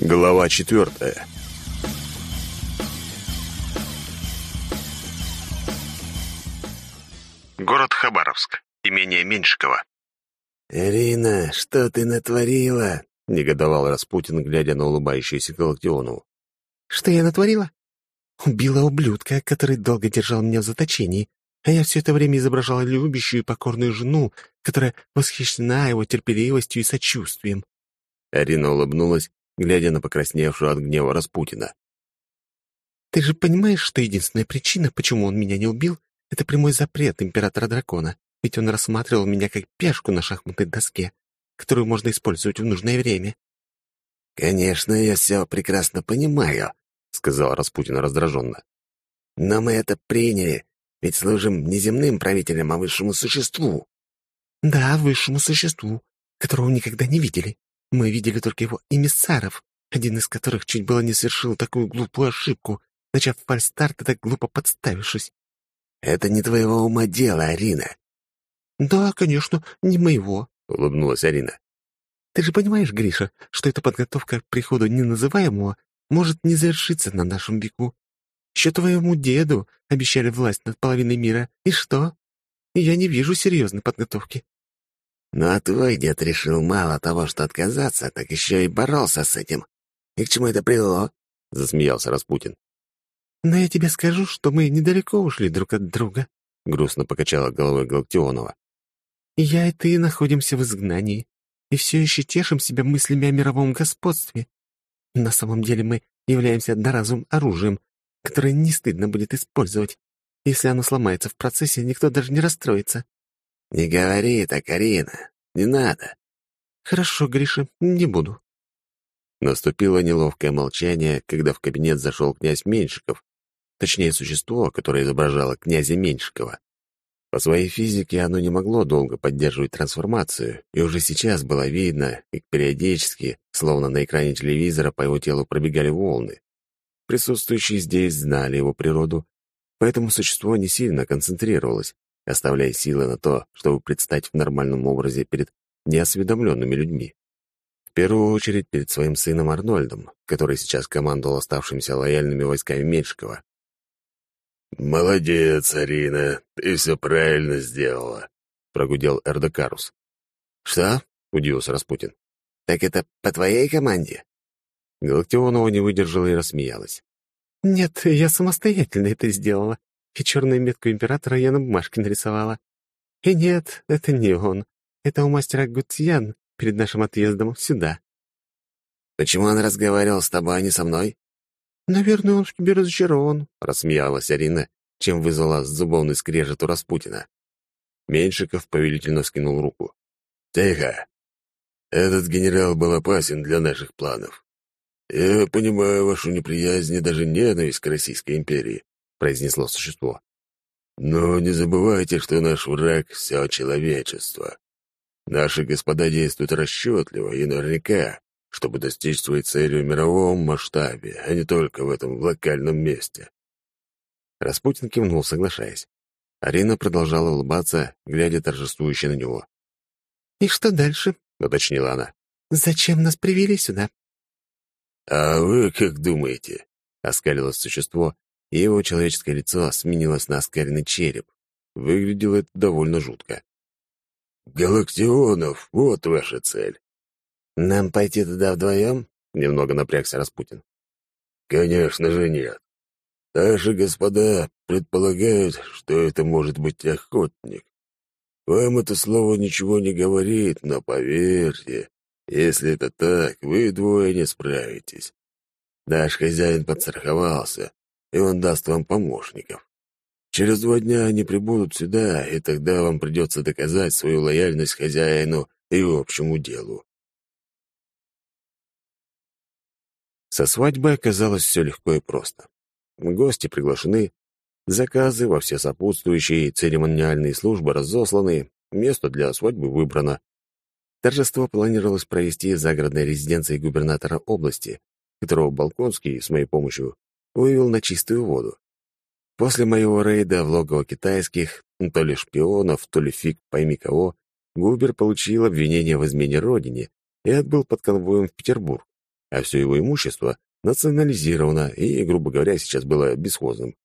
Глава четвертая. Город Хабаровск. Имение Меньшикова. «Ирина, что ты натворила?» — негодовал Распутин, глядя на улыбающуюся Галактионову. «Что я натворила? Убила ублюдка, который долго держал меня в заточении, а я все это время изображала любящую и покорную жену, которая восхищена его терпеливостью и сочувствием». Арина улыбнулась, глядя на покрасневшую от гнева Распутина. «Ты же понимаешь, что единственная причина, почему он меня не убил, это прямой запрет императора дракона, ведь он рассматривал меня как пешку на шахматной доске, которую можно использовать в нужное время». «Конечно, я все прекрасно понимаю», — сказал Распутин раздраженно. «Но мы это приняли, ведь служим не земным правителям, а высшему существу». «Да, высшему существу, которого никогда не видели. Мы видели только его эмиссаров, один из которых чуть было не совершил такую глупую ошибку, начав фальстарт и так глупо подставившись. «Это не твоего ума дело, Арина». «Да, конечно, не моего», — улыбнулась Арина. «Ты же понимаешь, Гриша, что эта подготовка к приходу неназываемого может не завершиться на нашем веку. Еще твоему деду обещали власть над половиной мира. И что? Я не вижу серьезной подготовки». «Ну а твой дед решил мало того, что отказаться, так еще и боролся с этим. И к чему это привело?» — засмеялся Распутин. «Но я тебе скажу, что мы недалеко ушли друг от друга», — грустно покачала головой Галактионова. «Я и ты находимся в изгнании, и все еще тешим себя мыслями о мировом господстве. На самом деле мы являемся одноразовым оружием, которое не стыдно будет использовать. Если оно сломается в процессе, никто даже не расстроится». «Не говори так, Арина, не надо». «Хорошо, Гриша, не буду». Наступило неловкое молчание, когда в кабинет зашел князь Меньшиков, точнее, существо, которое изображало князя Меньшикова. По своей физике оно не могло долго поддерживать трансформацию, и уже сейчас было видно, как периодически, словно на экране телевизора, по его телу пробегали волны. Присутствующие здесь знали его природу, поэтому существо не сильно концентрировалось, оставляя силы на то, чтобы предстать в нормальном образе перед неосведомленными людьми. В первую очередь перед своим сыном Арнольдом, который сейчас командовал оставшимися лояльными войсками Меньшикова. «Молодец, Арина, ты все правильно сделала», — прогудел Эрдокарус. «Что?» — удивился Распутин. «Так это по твоей команде?» Галактионова не выдержала и рассмеялась. «Нет, я самостоятельно это сделала, и черную метку императора я на бумажке нарисовала. И нет, это не он. Это у мастера Гутьян перед нашим отъездом сюда». «Почему он разговаривал с тобой, а не со мной?» «Наверное, он в тебе разочарован», — рассмеялась Арина, чем вызвала зубовный скрежет у Распутина. Меньшиков повелительно скинул руку. «Тихо! Этот генерал был опасен для наших планов. Я понимаю вашу неприязнь и даже ненависть к Российской империи», — произнесло существо. «Но не забывайте, что наш враг — все человечество. Наши господа действуют расчетливо и наверняка чтобы достичь своей цели в мировом масштабе, а не только в этом локальном месте. Распутин кивнул, соглашаясь. Арина продолжала улыбаться, глядя торжествующе на него. «И что дальше?» — уточнила она. «Зачем нас привели сюда?» «А вы как думаете?» — оскалилось существо, и его человеческое лицо сменилось на оскаленный череп. Выглядело это довольно жутко. «Галактионов, вот ваша цель. «Нам пойти туда вдвоем?» — немного напрягся Распутин. «Конечно же нет. Наши господа предполагают, что это может быть охотник. Вам это слово ничего не говорит, но поверьте, если это так, вы двое не справитесь. Наш хозяин подстраховался, и он даст вам помощников. Через два дня они прибудут сюда, и тогда вам придется доказать свою лояльность хозяину и общему делу. Со свадьбой оказалось все легко и просто. Гости приглашены, заказы во все сопутствующие церемониальные службы разосланы, место для свадьбы выбрано. Торжество планировалось провести в загородной резиденции губернатора области, которого Балконский с моей помощью вывел на чистую воду. После моего рейда в логово китайских, то ли шпионов, то ли фиг пойми кого, Губер получил обвинение в измене родине и отбыл под конвоем в Петербург. а все его имущество национализировано и, грубо говоря, сейчас было бесхозным.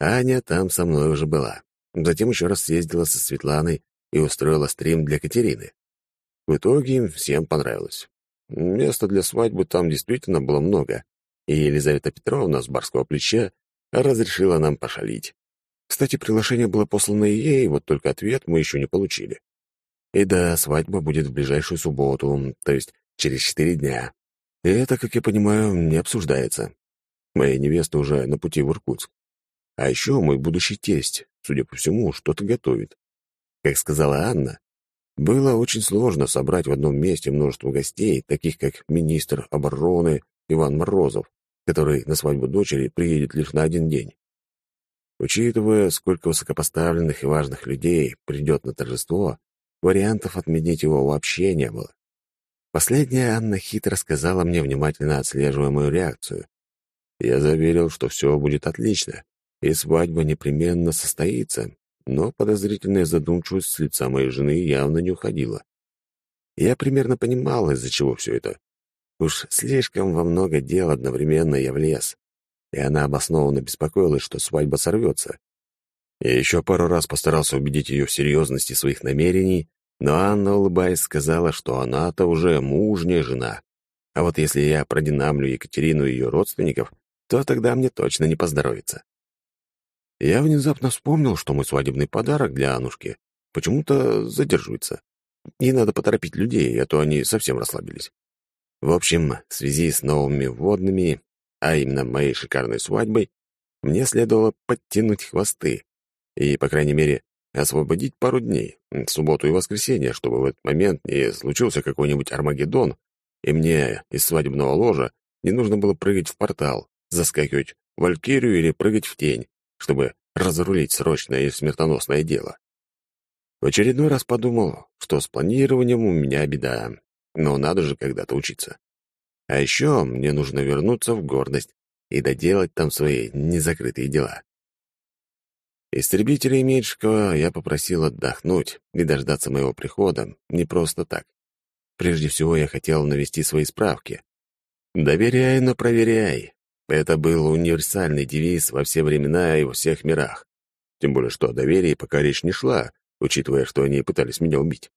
Аня там со мной уже была. Затем еще раз съездила со Светланой и устроила стрим для Катерины. В итоге им всем понравилось. Места для свадьбы там действительно было много, и Елизавета Петровна с барского плеча разрешила нам пошалить. Кстати, приглашение было послано и ей, вот только ответ мы еще не получили. И да, свадьба будет в ближайшую субботу, то есть через четыре дня. И это, как я понимаю, не обсуждается. Моя невеста уже на пути в Иркутск. А еще мой будущий тесть, судя по всему, что-то готовит. Как сказала Анна, было очень сложно собрать в одном месте множество гостей, таких как министр обороны Иван Морозов, который на свадьбу дочери приедет лишь на один день. Учитывая, сколько высокопоставленных и важных людей придет на торжество, вариантов отменить его вообще не было. Последняя Анна хитро сказала мне, внимательно отслеживая мою реакцию. Я заверил, что все будет отлично, и свадьба непременно состоится, но подозрительная задумчивость с лица моей жены явно не уходила. Я примерно понимал, из-за чего все это. Уж слишком во много дел одновременно я влез, и она обоснованно беспокоилась, что свадьба сорвется. Я еще пару раз постарался убедить ее в серьезности своих намерений, но Анна, улыбаясь, сказала, что она-то уже мужняя жена. А вот если я продинамлю Екатерину и ее родственников, то тогда мне точно не поздоровится. Я внезапно вспомнил, что мой свадебный подарок для Анушки почему-то задерживается. И надо поторопить людей, а то они совсем расслабились. В общем, в связи с новыми вводными, а именно моей шикарной свадьбой, мне следовало подтянуть хвосты и, по крайней мере, освободить пару дней, субботу и воскресенье, чтобы в этот момент не случился какой-нибудь Армагеддон, и мне из свадебного ложа не нужно было прыгать в портал, заскакивать в Валькирию или прыгать в тень, чтобы разрулить срочное и смертоносное дело. В очередной раз подумал, что с планированием у меня беда, но надо же когда-то учиться. А еще мне нужно вернуться в гордость и доделать там свои незакрытые дела. Истребителей Меньшикова я попросил отдохнуть и дождаться моего прихода не просто так. Прежде всего я хотел навести свои справки. «Доверяй, но проверяй». Это был универсальный девиз во все времена и во всех мирах. Тем более, что о доверии пока речь не шла, учитывая, что они пытались меня убить.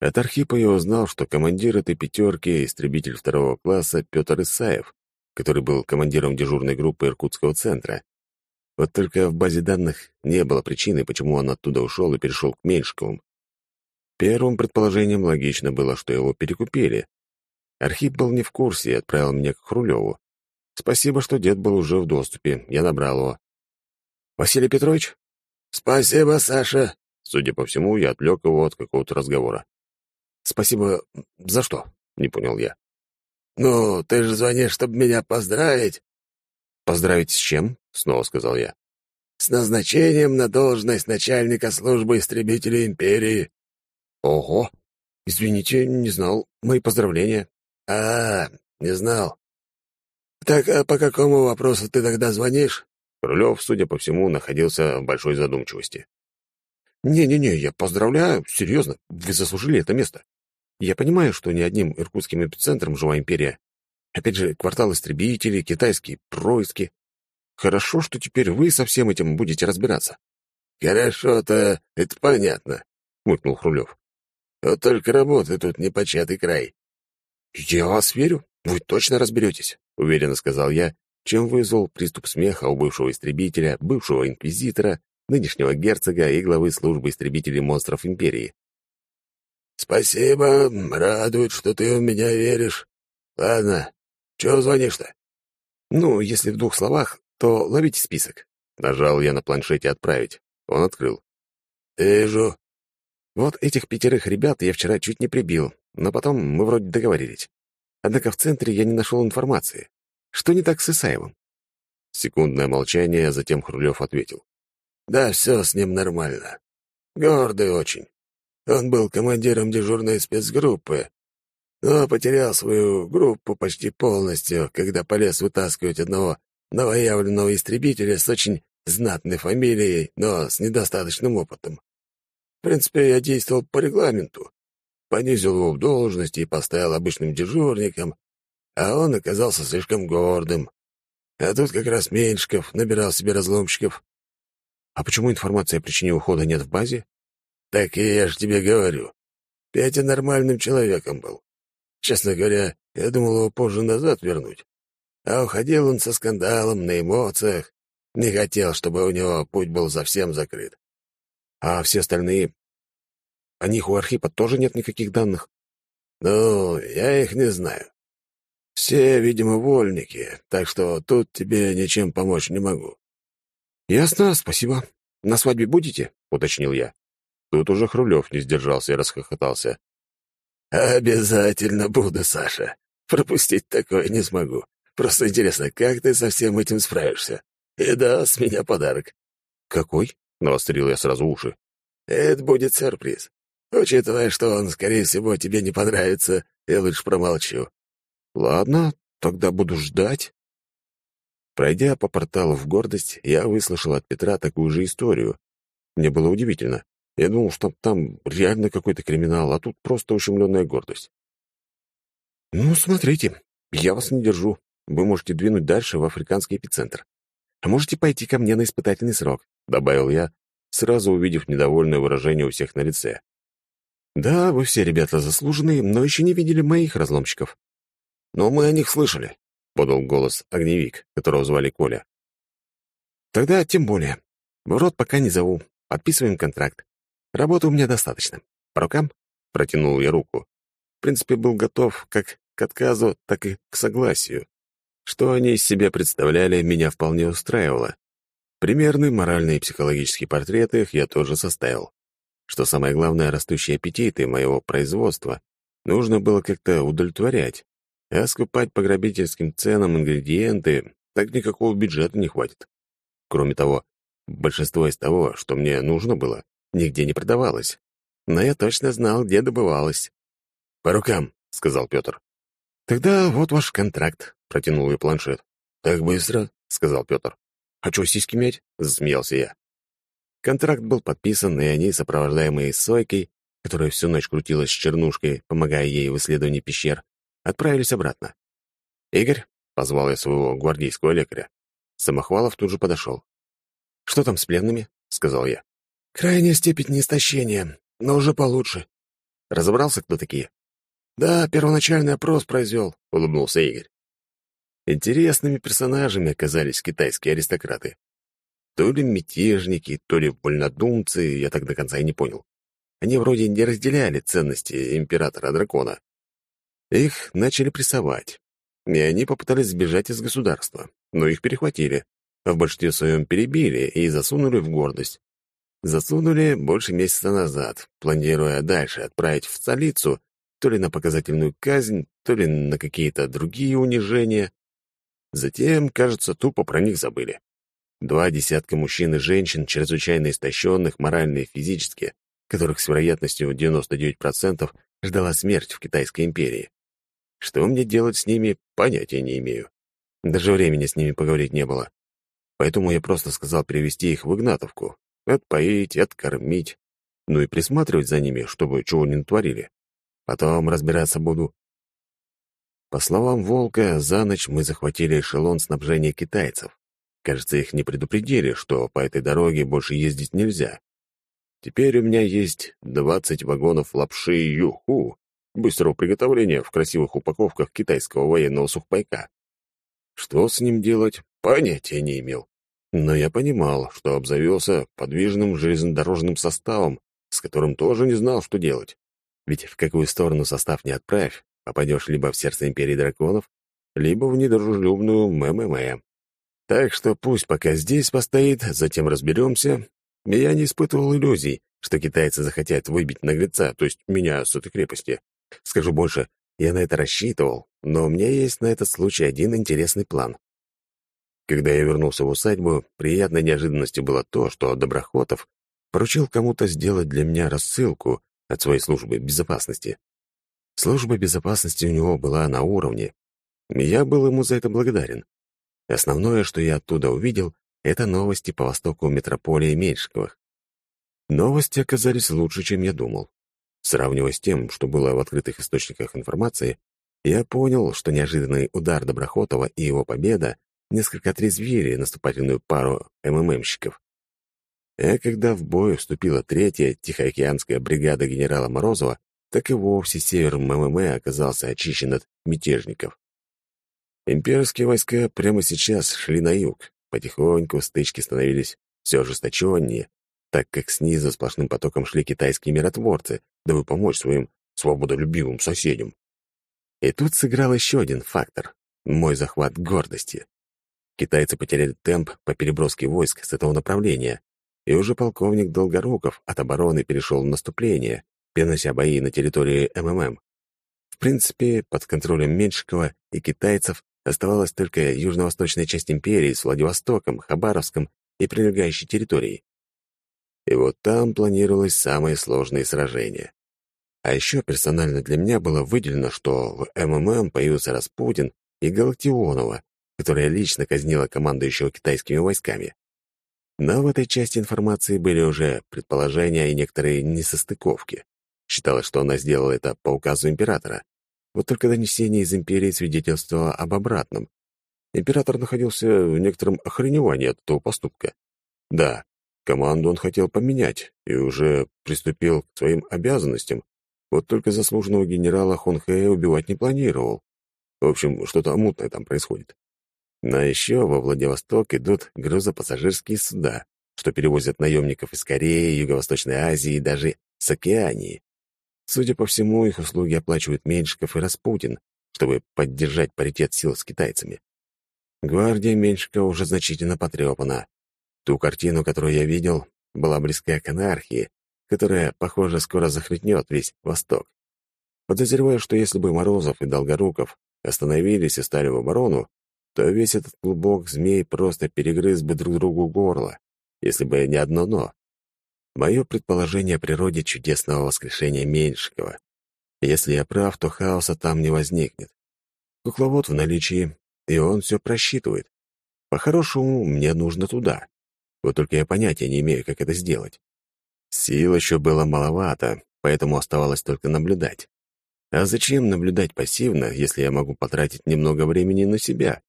От Архипа я узнал, что командир этой пятерки — истребитель второго класса Петр Исаев, который был командиром дежурной группы Иркутского центра. Вот только в базе данных не было причины, почему он оттуда ушел и перешел к Меньшиковым. Первым предположением логично было, что его перекупили. Архип был не в курсе и отправил меня к Хрулеву. Спасибо, что дед был уже в доступе, я набрал его. «Василий Петрович?» «Спасибо, Саша!» Судя по всему, я отвлек его от какого-то разговора. «Спасибо за что?» — не понял я. «Ну, ты же звонишь, чтобы меня поздравить». «Поздравить с чем?» — снова сказал я. «С назначением на должность начальника службы истребителей империи». «Ого! Извините, не знал. Мои поздравления». «А, не знал. Так а по какому вопросу ты тогда звонишь?» Крылев, судя по всему, находился в большой задумчивости. «Не-не-не, я поздравляю, серьезно, вы заслужили это место. Я понимаю, что не одним иркутским эпицентром жива империя. Опять же, квартал истребителей, китайские происки. Хорошо, что теперь вы со всем этим будете разбираться. «Хорошо-то, это понятно», — мыкнул Хрулев. «Вот только работа тут непочатый край». «Я вас верю, вы точно разберетесь», — уверенно сказал я, чем вызвал приступ смеха у бывшего истребителя, бывшего инквизитора, нынешнего герцога и главы службы истребителей монстров империи. «Спасибо, радует, что ты в меня веришь. Ладно, чего звонишь-то?» «Ну, если в двух словах, то ловите список». Нажал я на планшете «Отправить». Он открыл. «Вижу». «Вот этих пятерых ребят я вчера чуть не прибил, но потом мы вроде договорились. Однако в центре я не нашел информации. Что не так с Исаевым?» Секундное молчание, затем Хрулев ответил. «Да все с ним нормально. Гордый очень. Он был командиром дежурной спецгруппы, но потерял свою группу почти полностью, когда полез вытаскивать одного новоявленного истребителя с очень знатной фамилией, но с недостаточным опытом. В принципе, я действовал по регламенту. Понизил его в должности и поставил обычным дежурником. а он оказался слишком гордым. А тут как раз Меньшиков набирал себе разломщиков. А почему информации о причине ухода нет в базе? Так и я же тебе говорю. Петя нормальным человеком был. Честно говоря, я думал его позже назад вернуть. А уходил он со скандалом, на эмоциях. Не хотел, чтобы у него путь был совсем закрыт. А все остальные? О них у Архипа тоже нет никаких данных? Ну, я их не знаю. Все, видимо, вольники, так что тут тебе ничем помочь не могу. Ясно, спасибо. На свадьбе будете? уточнил я. Тут уже Хрулев не сдержался и расхохотался. «Обязательно буду, Саша. Пропустить такое не смогу. Просто интересно, как ты со всем этим справишься? И да, с меня подарок». «Какой?» — навострил я сразу уши. «Это будет сюрприз. Учитывая, что он, скорее всего, тебе не понравится, я лучше промолчу». «Ладно, тогда буду ждать». Пройдя по порталу в гордость, я выслушал от Петра такую же историю. Мне было удивительно. Я думал, что там реально какой-то криминал, а тут просто ущемленная гордость. «Ну, смотрите, я вас не держу. Вы можете двинуть дальше в африканский эпицентр. А можете пойти ко мне на испытательный срок», — добавил я, сразу увидев недовольное выражение у всех на лице. «Да, вы все ребята заслуженные, но еще не видели моих разломщиков». «Но мы о них слышали», — подал голос огневик, которого звали Коля. «Тогда тем более. В рот пока не зову. Подписываем контракт. Работы у меня достаточно. По рукам?» — протянул я руку. В принципе, был готов как к отказу, так и к согласию. Что они из себя представляли, меня вполне устраивало. Примерный моральный и психологический портрет их я тоже составил. Что самое главное, растущие аппетиты моего производства нужно было как-то удовлетворять, а скупать по грабительским ценам ингредиенты так никакого бюджета не хватит. Кроме того, большинство из того, что мне нужно было, нигде не продавалось. Но я точно знал, где добывалось. «По рукам», — сказал Петр. «Тогда вот ваш контракт», — протянул я планшет. «Так быстро?» — сказал Петр. «А что, сиськи мять?» — засмеялся я. Контракт был подписан, и они, сопровождаемые Сойкой, которая всю ночь крутилась с чернушкой, помогая ей в исследовании пещер, отправились обратно. «Игорь», — позвал я своего гвардейского лекаря. Самохвалов тут же подошел. «Что там с пленными?» — сказал я. Крайняя степень истощения, но уже получше. Разобрался, кто такие? Да, первоначальный опрос произвел, улыбнулся Игорь. Интересными персонажами оказались китайские аристократы. То ли мятежники, то ли вольнодумцы, я так до конца и не понял. Они вроде не разделяли ценности императора-дракона. Их начали прессовать, и они попытались сбежать из государства, но их перехватили, в большинстве своем перебили и засунули в гордость. Засунули больше месяца назад, планируя дальше отправить в столицу то ли на показательную казнь, то ли на какие-то другие унижения. Затем, кажется, тупо про них забыли. Два десятка мужчин и женщин, чрезвычайно истощенных морально и физически, которых с вероятностью 99% ждала смерть в Китайской империи. Что мне делать с ними, понятия не имею. Даже времени с ними поговорить не было. Поэтому я просто сказал перевести их в Игнатовку, Отпоить, откормить. Ну и присматривать за ними, чтобы чего не натворили. Потом разбираться буду. По словам Волка, за ночь мы захватили эшелон снабжения китайцев. Кажется, их не предупредили, что по этой дороге больше ездить нельзя. Теперь у меня есть 20 вагонов лапши юху, быстрого приготовления в красивых упаковках китайского военного сухпайка. Что с ним делать, понятия не имел. Но я понимал, что обзавелся подвижным железнодорожным составом, с которым тоже не знал, что делать. Ведь в какую сторону состав не отправь, попадешь либо в сердце Империи Драконов, либо в недружелюбную МММ. Так что пусть пока здесь постоит, затем разберемся. Я не испытывал иллюзий, что китайцы захотят выбить наглеца, то есть меня с этой крепости. Скажу больше, я на это рассчитывал, но у меня есть на этот случай один интересный план. Когда я вернулся в усадьбу, приятной неожиданностью было то, что Доброхотов поручил кому-то сделать для меня рассылку от своей службы безопасности. Служба безопасности у него была на уровне. Я был ему за это благодарен. Основное, что я оттуда увидел, это новости по востоку метрополии Меньшиковых. Новости оказались лучше, чем я думал. Сравнивая с тем, что было в открытых источниках информации, Я понял, что неожиданный удар Доброхотова и его победа несколько отрезвили наступательную пару МММщиков. А когда в бой вступила третья Тихоокеанская бригада генерала Морозова, так и вовсе север МММ оказался очищен от мятежников. Имперские войска прямо сейчас шли на юг. Потихоньку стычки становились все ожесточеннее, так как снизу сплошным потоком шли китайские миротворцы, дабы помочь своим свободолюбивым соседям. И тут сыграл еще один фактор — мой захват гордости. Китайцы потеряли темп по переброске войск с этого направления, и уже полковник Долгоруков от обороны перешел в наступление, перенося бои на территории МММ. В принципе, под контролем Меньшикова и китайцев оставалась только южно-восточная часть империи с Владивостоком, Хабаровском и прилегающей территорией. И вот там планировалось самые сложные сражения. А еще персонально для меня было выделено, что в МММ появился Распутин и Галактионова, которая лично казнила командующего китайскими войсками. Но в этой части информации были уже предположения и некоторые несостыковки. Считалось, что она сделала это по указу императора. Вот только донесение из империи свидетельствовало об обратном. Император находился в некотором охреневании от этого поступка. Да, команду он хотел поменять и уже приступил к своим обязанностям, вот только заслуженного генерала Хонхэя убивать не планировал. В общем, что-то мутное там происходит. Но еще во Владивосток идут грузопассажирские суда, что перевозят наемников из Кореи, Юго-Восточной Азии и даже с Океании. Судя по всему, их услуги оплачивают Меньшиков и Распутин, чтобы поддержать паритет сил с китайцами. Гвардия Меньшика уже значительно потрепана. Ту картину, которую я видел, была близка к анархии, которая, похоже, скоро захлетнет весь Восток. Подозреваю, что если бы Морозов и Долгоруков остановились и стали в оборону, то весь этот клубок змей просто перегрыз бы друг другу горло, если бы не одно «но». Мое предположение о природе чудесного воскрешения Меньшикова. Если я прав, то хаоса там не возникнет. Кукловод в наличии, и он все просчитывает. По-хорошему, мне нужно туда. Вот только я понятия не имею, как это сделать. Сил еще было маловато, поэтому оставалось только наблюдать. А зачем наблюдать пассивно, если я могу потратить немного времени на себя?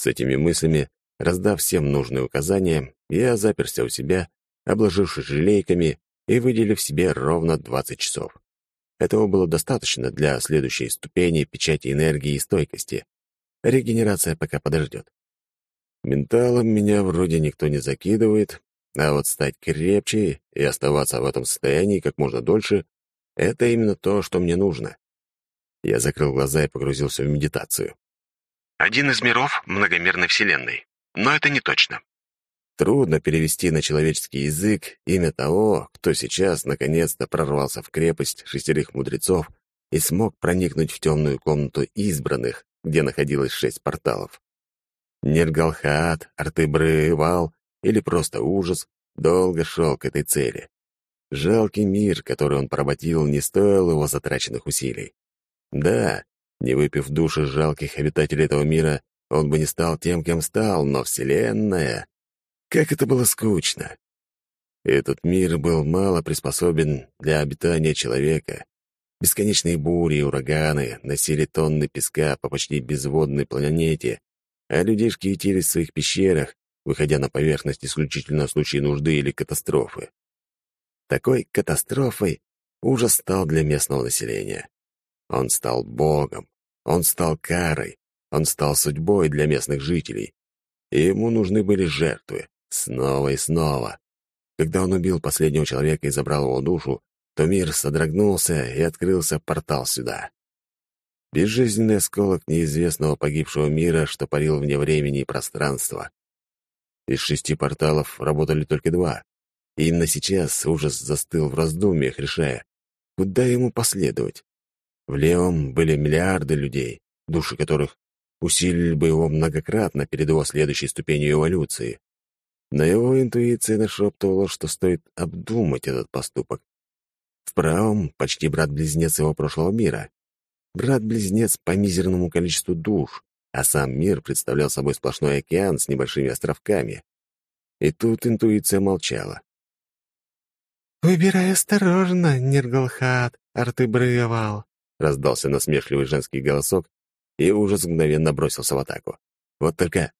С этими мыслями, раздав всем нужные указания, я заперся у себя, обложившись желейками и выделив себе ровно 20 часов. Этого было достаточно для следующей ступени печати энергии и стойкости. Регенерация пока подождет. Менталом меня вроде никто не закидывает, а вот стать крепче и оставаться в этом состоянии как можно дольше — это именно то, что мне нужно. Я закрыл глаза и погрузился в медитацию. Один из миров многомерной Вселенной. Но это не точно. Трудно перевести на человеческий язык имя того, кто сейчас наконец-то прорвался в крепость шестерых мудрецов и смог проникнуть в темную комнату избранных, где находилось шесть порталов. Нергалхаат, Артыбры, Вал или просто ужас, долго шел к этой цели. Жалкий мир, который он поработил, не стоил его затраченных усилий. Да, не выпив души жалких обитателей этого мира, он бы не стал тем, кем стал, но Вселенная... Как это было скучно! Этот мир был мало приспособен для обитания человека. Бесконечные бури и ураганы носили тонны песка по почти безводной планете, а людишки ютились в своих пещерах, выходя на поверхность исключительно в случае нужды или катастрофы. Такой катастрофой ужас стал для местного населения. Он стал богом, он стал карой, он стал судьбой для местных жителей. И ему нужны были жертвы, снова и снова. Когда он убил последнего человека и забрал его душу, то мир содрогнулся и открылся портал сюда. Безжизненный осколок неизвестного погибшего мира, что парил вне времени и пространства. Из шести порталов работали только два. И именно сейчас ужас застыл в раздумьях, решая, куда ему последовать. В левом были миллиарды людей, души которых усилили бы его многократно перед его следующей ступенью эволюции. Но его интуиция нашептывала, что стоит обдумать этот поступок. В правом — почти брат-близнец его прошлого мира. Брат-близнец по мизерному количеству душ, а сам мир представлял собой сплошной океан с небольшими островками. И тут интуиция молчала. «Выбирай осторожно, Нергалхат, Артыбрывал. Раздался насмешливый женский голосок, и ужас мгновенно бросился в атаку. Вот только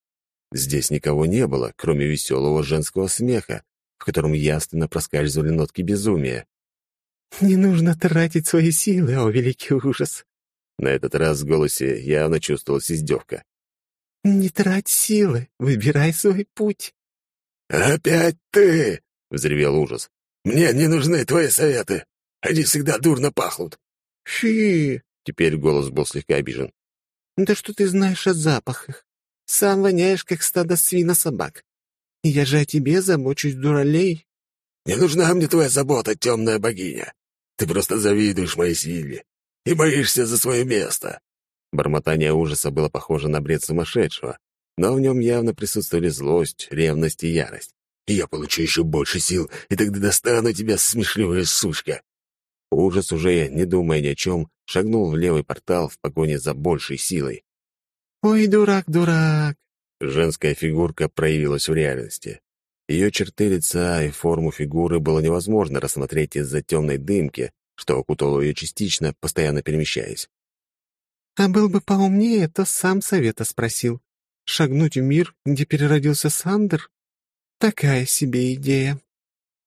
здесь никого не было, кроме веселого женского смеха, в котором явственно проскальзывали нотки безумия. «Не нужно тратить свои силы, о великий ужас!» На этот раз в голосе явно чувствовалась издевка. «Не трать силы, выбирай свой путь». «Опять ты!» — взревел ужас. «Мне не нужны твои советы. Они всегда дурно пахнут». «Фи!» — теперь голос был слегка обижен. «Да что ты знаешь о запахах? Сам воняешь, как стадо свина собак. Я же о тебе забочусь, дуралей». «Не нужна мне твоя забота, темная богиня. Ты просто завидуешь моей силе и боишься за свое место». Бормотание ужаса было похоже на бред сумасшедшего, но в нем явно присутствовали злость, ревность и ярость. «Я получу еще больше сил, и тогда достану тебя, смешливая сучка!» Ужас, уже не думая ни о чем, шагнул в левый портал в погоне за большей силой. «Ой, дурак, дурак!» Женская фигурка проявилась в реальности. Ее черты лица и форму фигуры было невозможно рассмотреть из-за темной дымки, что окутало ее частично, постоянно перемещаясь. «А был бы поумнее, то сам совета спросил. Шагнуть в мир, где переродился Сандер? Такая себе идея».